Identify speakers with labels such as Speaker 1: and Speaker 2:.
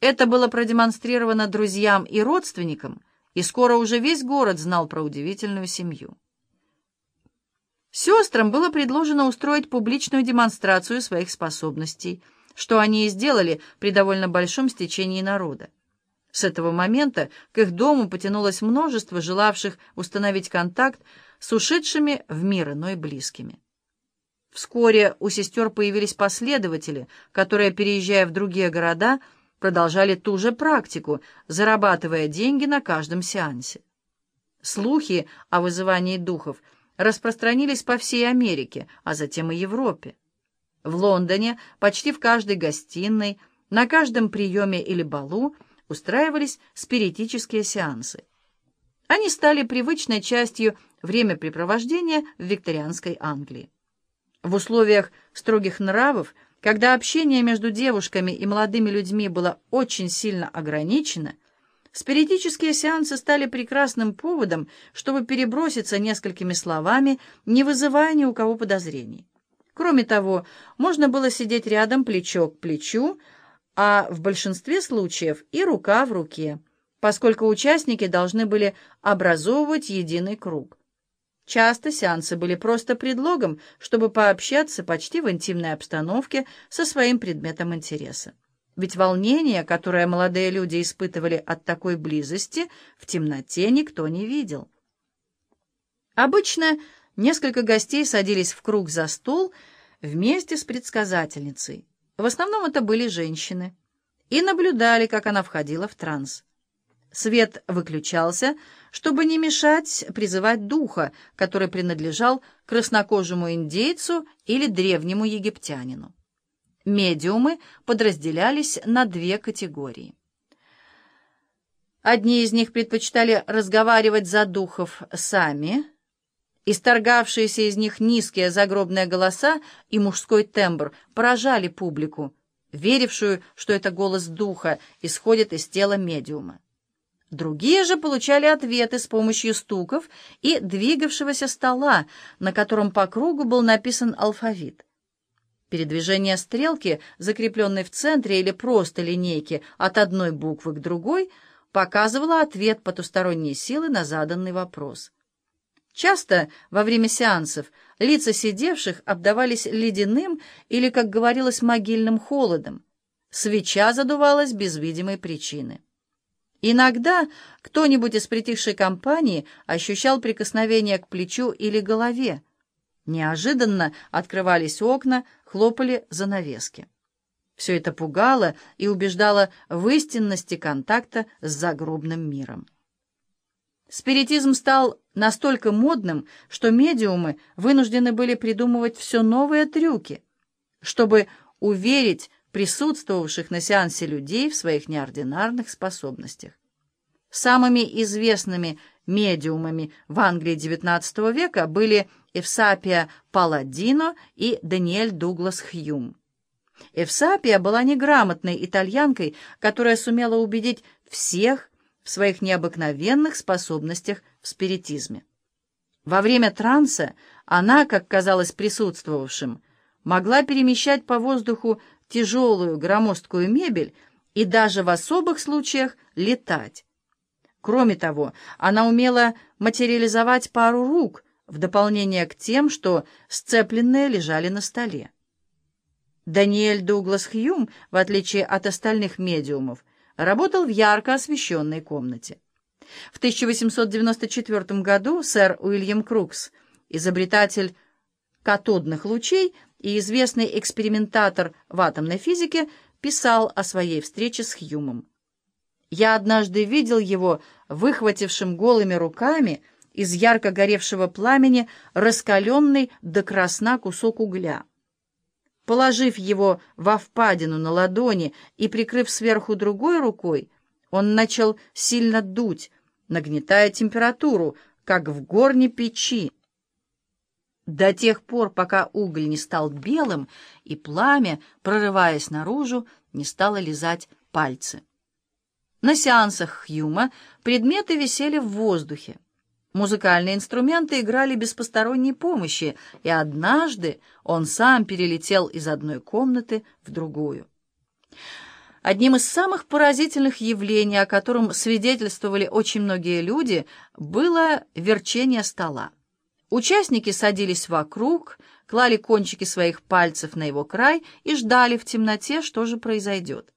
Speaker 1: Это было продемонстрировано друзьям и родственникам, и скоро уже весь город знал про удивительную семью. Сестрам было предложено устроить публичную демонстрацию своих способностей, что они и сделали при довольно большом стечении народа. С этого момента к их дому потянулось множество желавших установить контакт с ушедшими в мир иной близкими. Вскоре у сестер появились последователи, которые, переезжая в другие города, продолжали ту же практику, зарабатывая деньги на каждом сеансе. Слухи о вызывании духов распространились по всей Америке, а затем и Европе. В Лондоне почти в каждой гостиной, на каждом приеме или балу устраивались спиритические сеансы. Они стали привычной частью времяпрепровождения в викторианской Англии. В условиях строгих нравов – когда общение между девушками и молодыми людьми было очень сильно ограничено, спиритические сеансы стали прекрасным поводом, чтобы переброситься несколькими словами, не вызывая ни у кого подозрений. Кроме того, можно было сидеть рядом плечо к плечу, а в большинстве случаев и рука в руке, поскольку участники должны были образовывать единый круг. Часто сеансы были просто предлогом, чтобы пообщаться почти в интимной обстановке со своим предметом интереса. Ведь волнение, которое молодые люди испытывали от такой близости, в темноте никто не видел. Обычно несколько гостей садились в круг за стол вместе с предсказательницей. В основном это были женщины. И наблюдали, как она входила в транс. Свет выключался, чтобы не мешать призывать духа, который принадлежал краснокожему индейцу или древнему египтянину. Медиумы подразделялись на две категории. Одни из них предпочитали разговаривать за духов сами, исторгавшиеся из них низкие загробные голоса и мужской тембр поражали публику, верившую, что это голос духа исходит из тела медиума. Другие же получали ответы с помощью стуков и двигавшегося стола, на котором по кругу был написан алфавит. Передвижение стрелки, закрепленной в центре или просто линейки от одной буквы к другой, показывало ответ потусторонней силы на заданный вопрос. Часто во время сеансов лица сидевших обдавались ледяным или, как говорилось, могильным холодом. Свеча задувалась без видимой причины. Иногда кто-нибудь из притихшей компании ощущал прикосновение к плечу или голове. Неожиданно открывались окна, хлопали занавески. Все это пугало и убеждало в истинности контакта с загробным миром. Спиритизм стал настолько модным, что медиумы вынуждены были придумывать все новые трюки, чтобы уверить присутствовавших на сеансе людей в своих неординарных способностях. Самыми известными медиумами в Англии XIX века были Эвсапия Паладино и Даниэль Дуглас Хьюм. Эвсапия была неграмотной итальянкой, которая сумела убедить всех в своих необыкновенных способностях в спиритизме. Во время транса она, как казалось присутствовавшим, могла перемещать по воздуху тяжелую громоздкую мебель и даже в особых случаях летать. Кроме того, она умела материализовать пару рук в дополнение к тем, что сцепленные лежали на столе. Даниэль Дуглас Хьюм, в отличие от остальных медиумов, работал в ярко освещенной комнате. В 1894 году сэр Уильям Крукс, изобретатель катодных лучей, и известный экспериментатор в атомной физике писал о своей встрече с Хьюмом. «Я однажды видел его, выхватившим голыми руками из ярко горевшего пламени раскаленный до красна кусок угля. Положив его во впадину на ладони и прикрыв сверху другой рукой, он начал сильно дуть, нагнетая температуру, как в горне печи до тех пор, пока уголь не стал белым, и пламя, прорываясь наружу, не стало лизать пальцы. На сеансах Хьюма предметы висели в воздухе. Музыкальные инструменты играли без посторонней помощи, и однажды он сам перелетел из одной комнаты в другую. Одним из самых поразительных явлений, о котором свидетельствовали очень многие люди, было верчение стола. Участники садились вокруг, клали кончики своих пальцев на его край и ждали в темноте, что же произойдет.